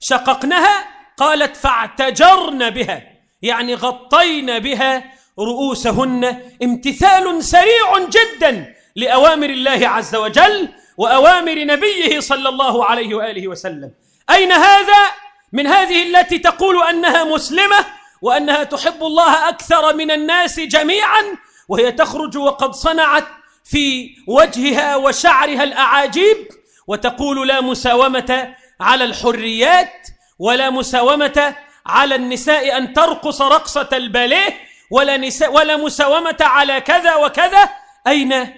شققنها قالت فاعتجرن بها يعني غطين بها رؤوسهن. امتثال سريع جدا لأوامر الله عز وجل وأوامر نبيه صلى الله عليه وآله وسلم. أين هذا؟ من هذه التي تقول أنها مسلمة وأنها تحب الله أكثر من الناس جميعا وهي تخرج وقد صنعت في وجهها وشعرها الأعاجيب وتقول لا مساومة على الحريات ولا مساومة على النساء أن ترقص رقصة الباليه ولا, نساء ولا مساومة على كذا وكذا. أين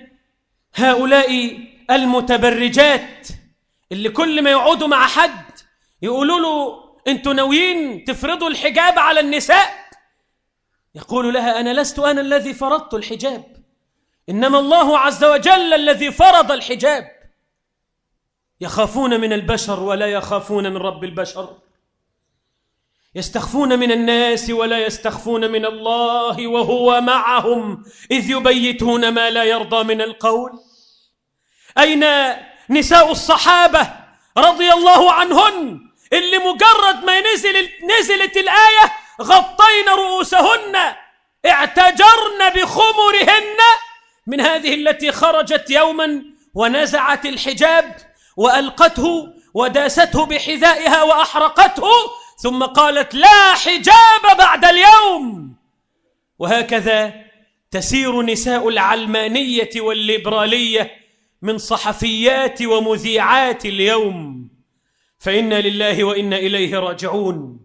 هؤلاء المتبرجات اللي كل ما يقعدوا مع حد يقولوا له أنتوا ناويين تفرضوا الحجاب على النساء؟ يقول لها أنا لست أنا الذي فرضت الحجاب إنما الله عز وجل الذي فرض الحجاب. يخافون من البشر ولا يخافون من رب البشر. يستخفون من الناس ولا يستخفون من الله وهو معهم إذ يبيتون ما لا يرضى من القول. أين نساء الصحابة رضي الله عنهن؟ اللي مجرد ما نزل نزلت الآية غطين رؤوسهن اعتجرن بخمرهن. من هذه التي خرجت يوما ونزعت الحجاب وألقته وداسته بحذائها وأحرقته ثم قالت لا حجاب بعد اليوم. وهكذا تسير نساء العلمانية والليبرالية من صحفيات ومذيعات اليوم. فإنا لله وإنا إليه راجعون.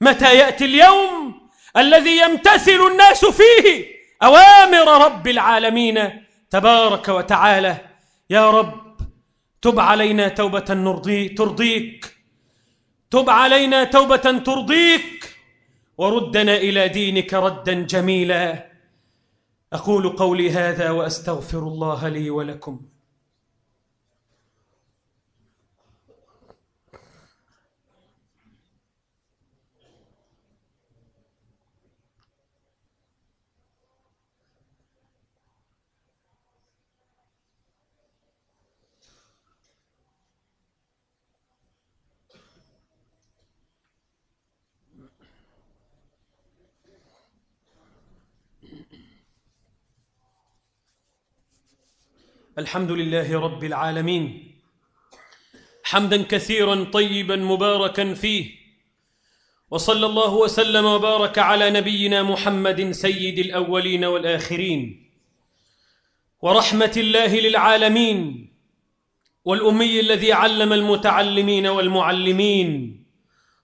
متى يأتي اليوم الذي يمتثل الناس فيه أوامر رب العالمين؟ تبارك وتعالى. يا رب تب علينا توبة نرضي ترضيك. تب علينا توبة ترضيك. وردنا إلى دينك ردا جميلا. أقول قولي هذا وأستغفر الله لي ولكم. الحمد لله رب العالمين. حمدا كثيرا طيبا مباركا فيه. وصلى الله وسلم وبارك على نبينا محمد سيد الأولين والآخرين. ورحمة الله للعالمين. والأمي الذي علم المتعلمين والمعلمين.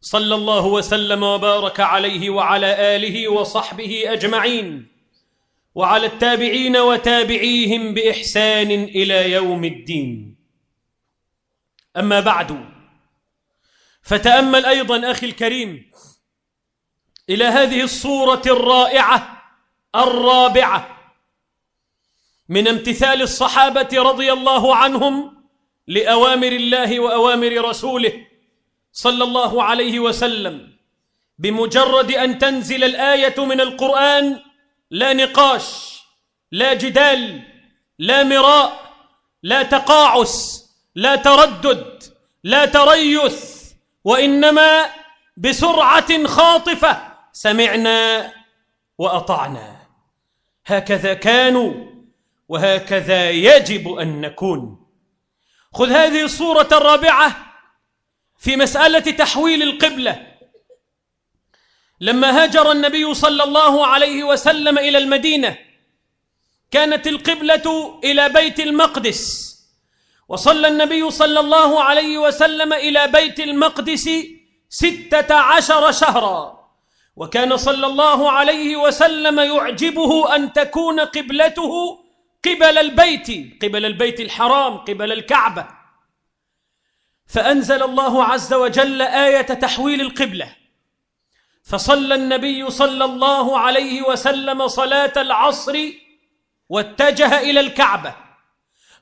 صلى الله وسلم وبارك عليه وعلى آله وصحبه أجمعين. وعلى التابعين وتابعيهم بإحسان إلى يوم الدين. أما بعد فتأمل أيضا أخي الكريم إلى هذه الصورة الرائعة الرابعة من امتثال الصحابة رضي الله عنهم لأوامر الله وأوامر رسوله صلى الله عليه وسلم بمجرد أن تنزل الآية من القرآن لا نقاش لا جدال لا مراء لا تقاعس لا تردد لا تريث وإنما بسرعة خاطفة سمعنا وأطعنا. هكذا كانوا وهكذا يجب أن نكون. خذ هذه الصورة الرابعة في مسألة تحويل القبلة. لما هاجر النبي صلى الله عليه وسلم إلى المدينة كانت القبلة إلى بيت المقدس. وصلى النبي صلى الله عليه وسلم إلى بيت المقدس ستة عشر شهرا. وكان صلى الله عليه وسلم يعجبه أن تكون قبلته قبل البيت قبل البيت الحرام قبل الكعبة. فأنزل الله عز وجل آية تحويل القبلة. فصلى النبي صلى الله عليه وسلم صلاة العصر واتجه إلى الكعبة.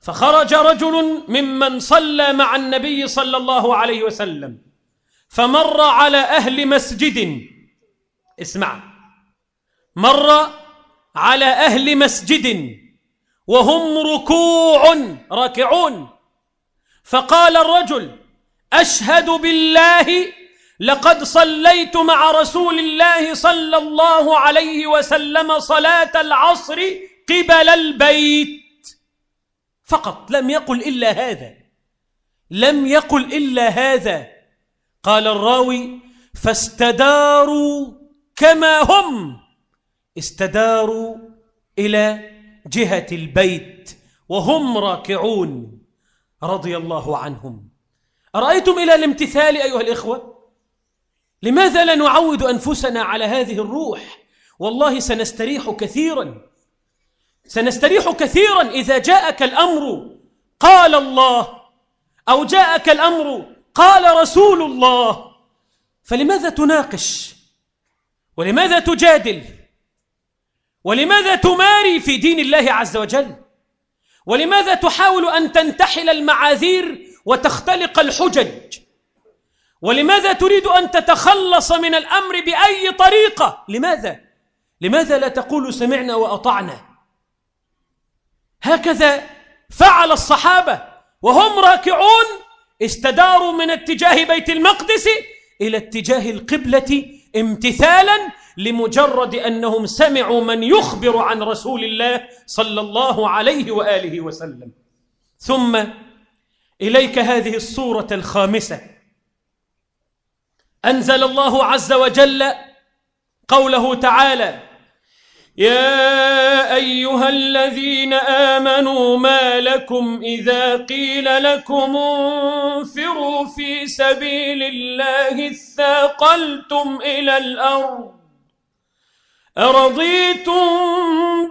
فخرج رجل ممن صلى مع النبي صلى الله عليه وسلم فمر على أهل مسجد. اسمع مر على أهل مسجد وهم ركوع راكعون. فقال الرجل أشهد بالله لقد صليت مع رسول الله صلى الله عليه وسلم صلاة العصر قبل البيت. فقط لم يقل إلا هذا. لم يقل إلا هذا. قال الراوي فاستداروا كما هم. استداروا إلى جهة البيت وهم راكعون. رضي الله عنهم. أرأيتم إلى الامتثال أيها الإخوة؟ لماذا لا نعود أنفسنا على هذه الروح؟ والله سنستريح كثيرا. سنستريح كثيرا إذا جاءك الأمر قال الله أو جاءك الأمر قال رسول الله. فلماذا تناقش؟ ولماذا تجادل؟ ولماذا تماري في دين الله عز وجل؟ ولماذا تحاول أن تنتحل المعاذير وتختلق الحجج؟ ولماذا تريد أن تتخلص من الأمر بأي طريقة؟ لماذا؟ لماذا لا تقول سمعنا وأطعنا؟ هكذا فعل الصحابة وهم راكعون استداروا من اتجاه بيت المقدس إلى اتجاه القبلة امتثالا لمجرد أنهم سمعوا من يخبر عن رسول الله صلى الله عليه وآله وسلم. ثم إليك هذه الصورة الخامسة. أنزل الله عز وجل قوله تعالى يا أيها الذين آمنوا ما لكم إذا قيل لكم انفروا في سبيل الله اثاقلتم إلى الأرض أرضيتم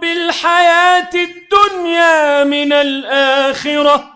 بالحياة الدنيا من الآخرة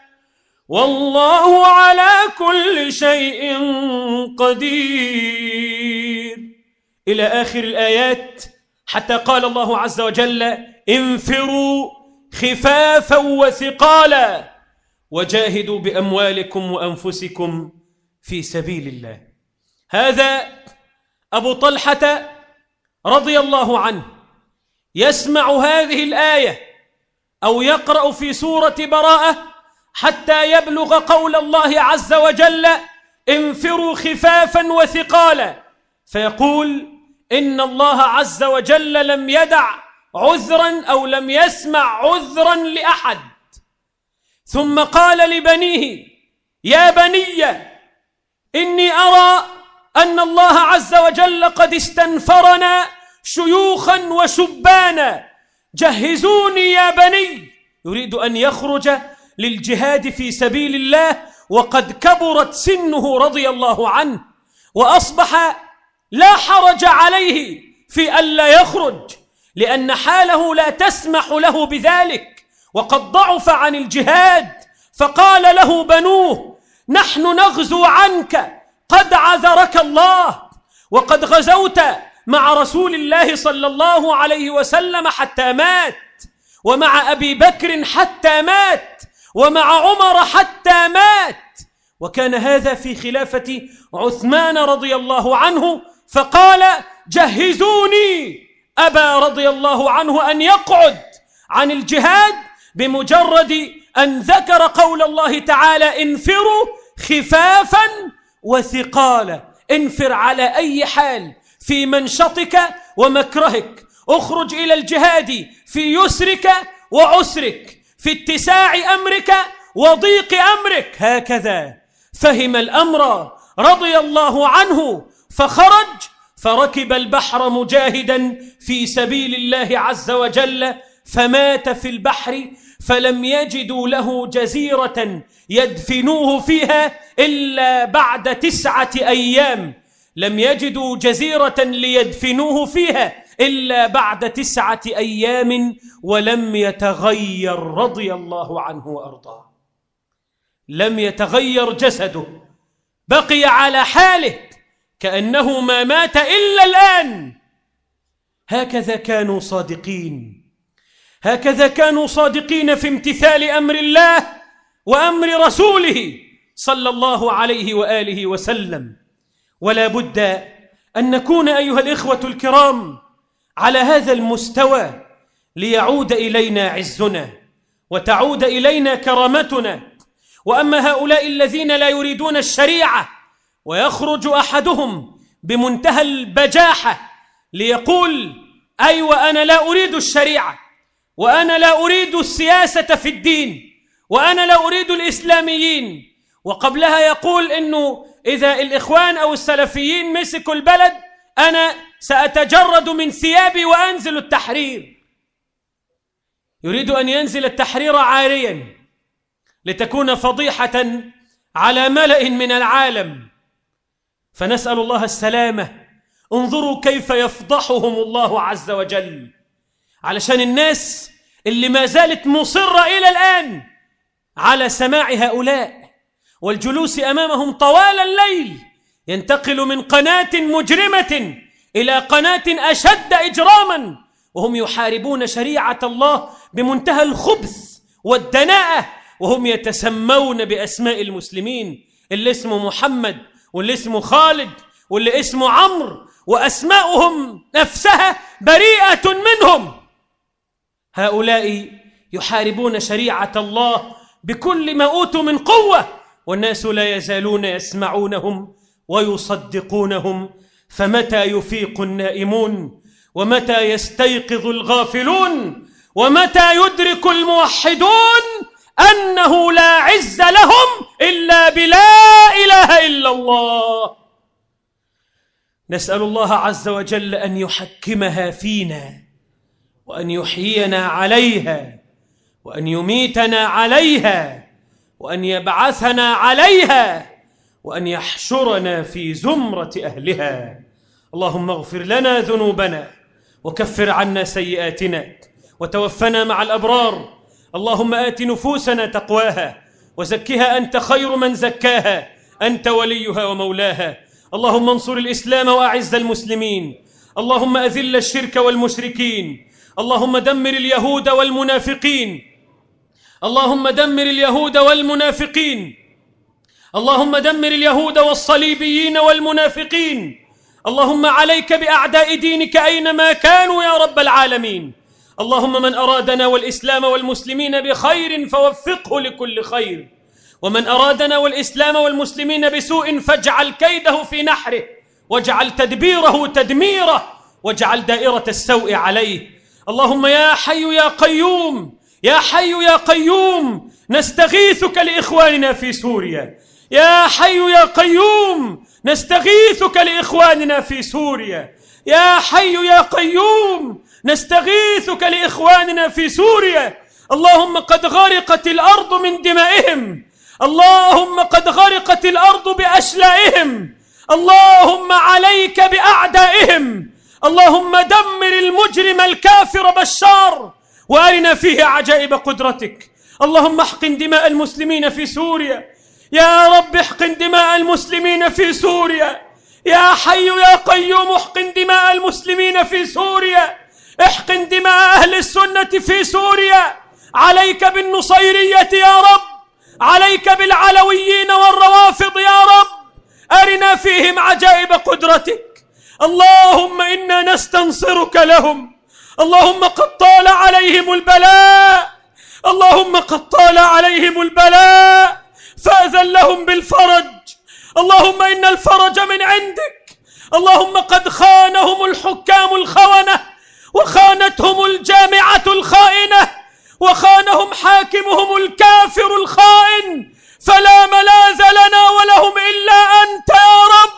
والله على كل شيء قدير. إلى آخر الآيات حتى قال الله عز وجل انفروا خفافا وثقالا وجاهدوا بأموالكم وأنفسكم في سبيل الله. هذا أبو طلحة رضي الله عنه يسمع هذه الآية أو يقرأ في سورة براءة حتى يبلغ قول الله عز وجل انفروا خفافا وثقالا. فيقول إن الله عز وجل لم يدع عذرا أو لم يسمع عذرا لأحد. ثم قال لبنيه يا بني إني أرى أن الله عز وجل قد استنفرنا شيوخا وشبانا. جهزوني يا بني. يريد أن يخرج للجهاد في سبيل الله وقد كبرت سنه رضي الله عنه وأصبح لا حرج عليه في ألا يخرج لأن حاله لا تسمح له بذلك وقد ضعف عن الجهاد فقال له بنوه نحن نغزو عنك قد عذرك الله وقد غزوت مع رسول الله صلى الله عليه وسلم حتى مات ومع أبي بكر حتى مات ومع عمر حتى مات. وكان هذا في خلافة عثمان رضي الله عنه فقال جهزوني أبى رضي الله عنه أن يقعد عن الجهاد بمجرد أن ذكر قول الله تعالى انفروا خفافا وثقالا انفر على أي حال في منشطك ومكرهك اخرج إلى الجهاد في يسرك وعسرك. في اتساع أمرك وضيق أمرك هكذا. فهم الأمر رضي الله عنه فخرج فركب البحر مجاهدا في سبيل الله عز وجل فمات في البحر فلم يجدوا له جزيرة يدفنوه فيها إلا بعد تسعة أيام. لم يجدوا جزيرة ليدفنوه فيها إلا بعد تسعة أيام ولم يتغير رضي الله عنه وأرضاه. لم يتغير جسده. بقي على حاله كأنه ما مات إلا الآن. هكذا كانوا صادقين. هكذا كانوا صادقين في امتثال أمر الله وأمر رسوله صلى الله عليه وآله وسلم. ولا بد أن نكون أيها الإخوة الكرام على هذا المستوى ليعود إلينا عزنا وتعود إلينا كرامتنا. وأما هؤلاء الذين لا يريدون الشريعة ويخرج أحدهم بمنتهى البجاحة ليقول أيوة أنا لا أريد الشريعة وأنا لا أريد السياسة في الدين وأنا لا أريد الإسلاميين. وقبلها يقول إنه إذا الإخوان أو السلفيين مسكوا البلد أنا سأتجرد من ثيابي وأنزل التحرير. يريد أن ينزل التحرير عاريا لتكون فضيحة على ملأ من العالم. فنسأل الله السلامة. انظروا كيف يفضحهم الله عز وجل. علشان الناس اللي ما زالت مصرة إلى الآن على سماع هؤلاء والجلوس أمامهم طوال الليل ينتقل من قناة مجرمة إلى قناة أشد إجراما وهم يحاربون شريعة الله بمنتهى الخبث والدناءة وهم يتسمون بأسماء المسلمين اللي اسمه محمد واللي اسمه خالد واللي اسمه عمرو وأسماؤهم نفسها بريئة منهم. هؤلاء يحاربون شريعة الله بكل ما أوتوا من قوة والناس لا يزالون يسمعونهم. ويصدقونهم فمتى يفيق النائمون؟ ومتى يستيقظ الغافلون؟ ومتى يدرك الموحدون أنه لا عز لهم إلا بلا إله إلا الله؟ نسأل الله عز وجل أن يحكمها فينا وأن يحيينا عليها وأن يميتنا عليها وأن يبعثنا عليها وأن يحشرنا في زمرة أهلها. اللهم اغفر لنا ذنوبنا وكفر عنا سيئاتنا وتوفنا مع الأبرار. اللهم آت نفوسنا تقواها وزكها أنت خير من زكاها. أنت وليها ومولاها. اللهم انصر الإسلام وأعز المسلمين. اللهم أذل الشرك والمشركين. اللهم دمر اليهود والمنافقين. اللهم دمر اليهود والمنافقين. اللهم دمر اليهود والصليبيين والمنافقين. اللهم عليك بأعداء دينك أينما كانوا يا رب العالمين. اللهم من أرادنا والإسلام والمسلمين بخير فوفقه لكل خير. ومن أرادنا والإسلام والمسلمين بسوء فاجعل كيده في نحره واجعل تدبيره تدميره واجعل دائرة السوء عليه. اللهم يا حي يا قيوم يا حي يا قيوم نستغيثك لإخواننا في سوريا. يا حي يا قيوم نستغيثك لإخواننا في سوريا. يا حي يا قيوم نستغيثك لإخواننا في سوريا. اللهم قد غرقت الأرض من دمائهم. اللهم قد غرقت الأرض بأشلائهم. اللهم عليك بأعدائهم. اللهم دمر المجرم الكافر بشار. وأرنا فيه عجائب قدرتك. اللهم احقن دماء المسلمين في سوريا. يا رب احقن دماء المسلمين في سوريا. يا حي يا قيوم احقن دماء المسلمين في سوريا. احقن دماء أهل السنة في سوريا. عليك بالنصيرية يا رب. عليك بالعلويين والروافض يا رب. أرنا فيهم عجائب قدرتك. اللهم إنا نستنصرك لهم. اللهم قد طال عليهم البلاء. اللهم قد طال عليهم البلاء. فأذن لهم بالفرج. اللهم إن الفرج من عندك. اللهم قد خانهم الحكام الخونة وخانتهم الجامعة الخائنة وخانهم حاكمهم الكافر الخائن. فلا ملاذ لنا ولهم إلا أنت يا رب.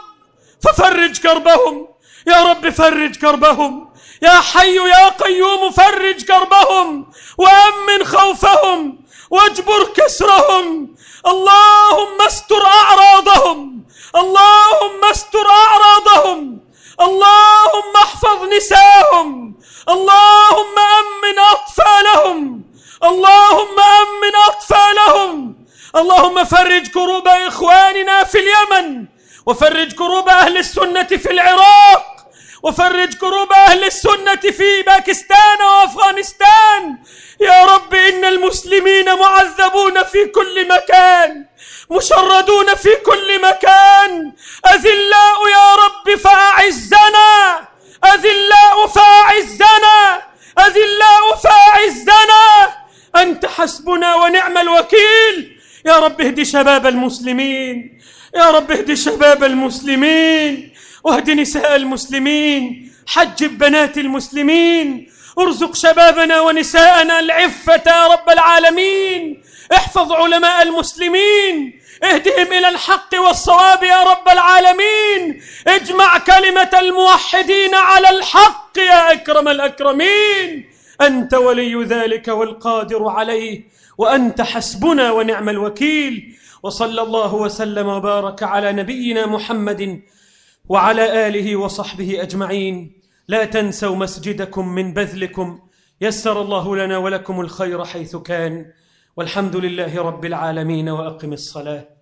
ففرج كربهم. يا رب فرج كربهم. يا حي يا قيوم فرج كربهم وأمن خوفهم. واجبر كسرهم. اللهم استر أعراضهم. اللهم استر أعراضهم. اللهم احفظ نساءهم اللهم أمن أطفالهم. اللهم أمن أطفالهم. اللهم فرج كروب إخواننا في اليمن. وفرج كروب أهل السنة في العراق. وفرج كروب أهل السنة في باكستان وأفغانستان. يا رب إن المسلمين معذبون في كل مكان. مشردون في كل مكان. أذلاء يا رب فأعزنا. أذلاء فأعزنا. أذلاء فأعزنا. أنت حسبنا ونعم الوكيل. يا رب اهد شباب المسلمين. يا رب اهد شباب المسلمين. واهد نساء المسلمين حجب بنات المسلمين ارزق شبابنا ونساءنا العفة يا رب العالمين. احفظ علماء المسلمين اهدهم إلى الحق والصواب يا رب العالمين. اجمع كلمة الموحدين على الحق يا أكرم الأكرمين. أنت ولي ذلك والقادر عليه وأنت حسبنا ونعم الوكيل. وصلى الله وسلم وبارك على نبينا محمد وعلى آله وصحبه أجمعين. لا تنسوا مسجدكم من بذلكم. يسر الله لنا ولكم الخير حيث كان. والحمد لله رب العالمين وأقم الصلاة.